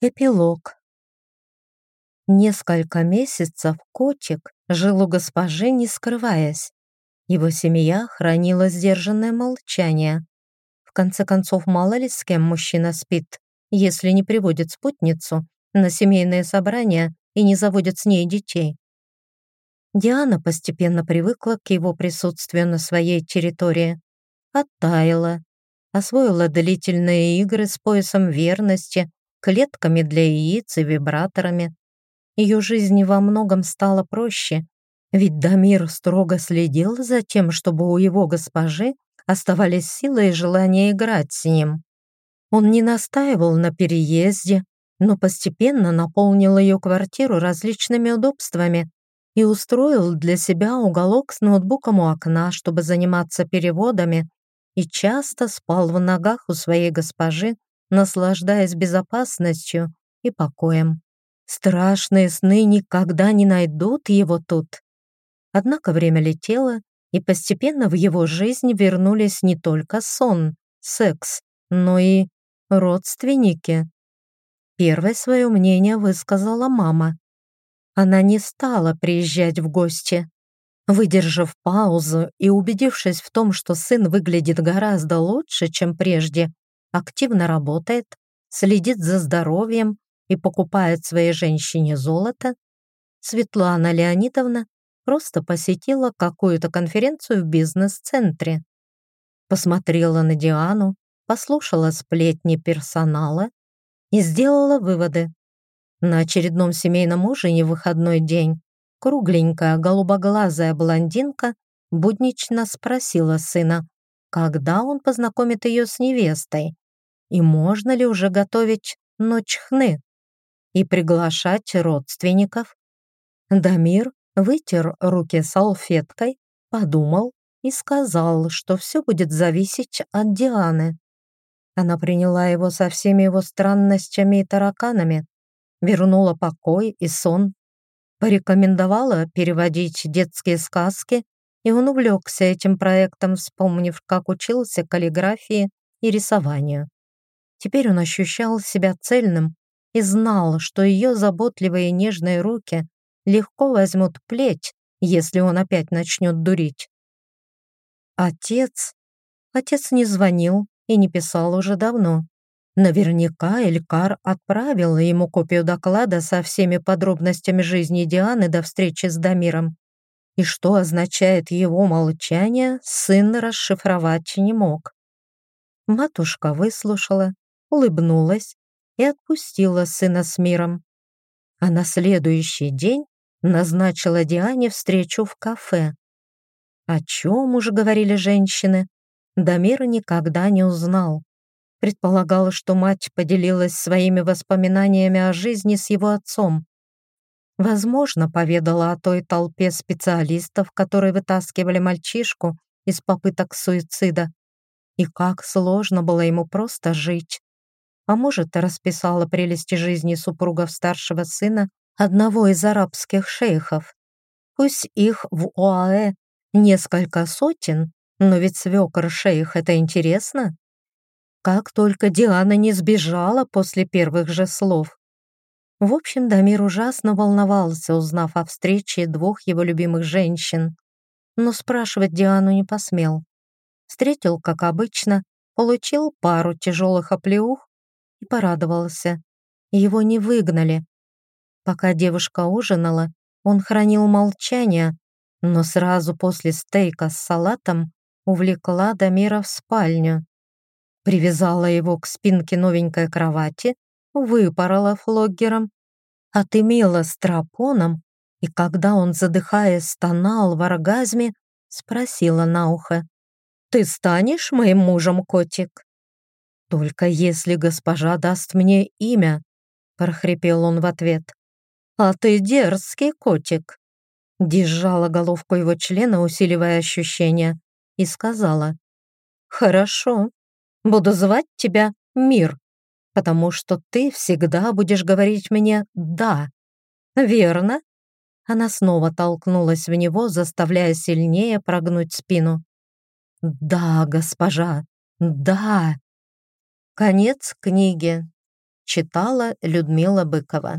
Эпилог. Несколько месяцев котик жил у госпожи, не скрываясь. Его семья хранила сдержанное молчание. В конце концов, мало ли с кем мужчина спит, если не приводит спутницу на семейные собрания и не заводит с ней детей. Диана постепенно привыкла к его присутствию на своей территории, оттаяла, освоила длительные игры с поясом верности, клетками для яиц и вибраторами. Ее жизнь во многом стала проще, ведь Дамир строго следил за тем, чтобы у его госпожи оставались силы и желание играть с ним. Он не настаивал на переезде, но постепенно наполнил ее квартиру различными удобствами и устроил для себя уголок с ноутбуком у окна, чтобы заниматься переводами, и часто спал в ногах у своей госпожи, наслаждаясь безопасностью и покоем. Страшные сны никогда не найдут его тут. Однако время летело, и постепенно в его жизнь вернулись не только сон, секс, но и родственники. Первое свое мнение высказала мама. Она не стала приезжать в гости. Выдержав паузу и убедившись в том, что сын выглядит гораздо лучше, чем прежде, активно работает, следит за здоровьем и покупает своей женщине золото, Светлана Леонидовна просто посетила какую-то конференцию в бизнес-центре. Посмотрела на Диану, послушала сплетни персонала и сделала выводы. На очередном семейном ужине в выходной день кругленькая голубоглазая блондинка буднично спросила сына, когда он познакомит ее с невестой, и можно ли уже готовить ночь хны и приглашать родственников. Дамир вытер руки салфеткой, подумал и сказал, что все будет зависеть от Дианы. Она приняла его со всеми его странностями и тараканами, вернула покой и сон, порекомендовала переводить детские сказки и он увлекся этим проектом, вспомнив, как учился каллиграфии и рисованию. Теперь он ощущал себя цельным и знал, что ее заботливые нежные руки легко возьмут плеть, если он опять начнет дурить. Отец? Отец не звонил и не писал уже давно. Наверняка Элькар отправил ему копию доклада со всеми подробностями жизни Дианы до встречи с Дамиром и что означает его молчание, сын расшифровать не мог. Матушка выслушала, улыбнулась и отпустила сына с миром. А на следующий день назначила Диане встречу в кафе. О чем уже говорили женщины, Дамир никогда не узнал. Предполагал, что мать поделилась своими воспоминаниями о жизни с его отцом. Возможно, поведала о той толпе специалистов, которые вытаскивали мальчишку из попыток суицида, и как сложно было ему просто жить. А может, расписала прелести жизни супругов старшего сына одного из арабских шейхов. Пусть их в ОАЭ несколько сотен, но ведь свекор шейх — это интересно. Как только Диана не сбежала после первых же слов. В общем, Дамир ужасно волновался, узнав о встрече двух его любимых женщин, но спрашивать Диану не посмел. Встретил, как обычно, получил пару тяжелых оплеух и порадовался. Его не выгнали. Пока девушка ужинала, он хранил молчание, но сразу после стейка с салатом увлекла Дамира в спальню. Привязала его к спинке новенькой кровати выпорола флоггером, отымела стропоном, и когда он, задыхаясь, стонал в оргазме, спросила на ухо, «Ты станешь моим мужем, котик?» «Только если госпожа даст мне имя», — прохрипел он в ответ. «А ты дерзкий котик», — держала головку его члена, усиливая ощущения, и сказала, «Хорошо, буду звать тебя Мир» потому что ты всегда будешь говорить мне «да». Верно?» Она снова толкнулась в него, заставляя сильнее прогнуть спину. «Да, госпожа, да». Конец книги. Читала Людмила Быкова.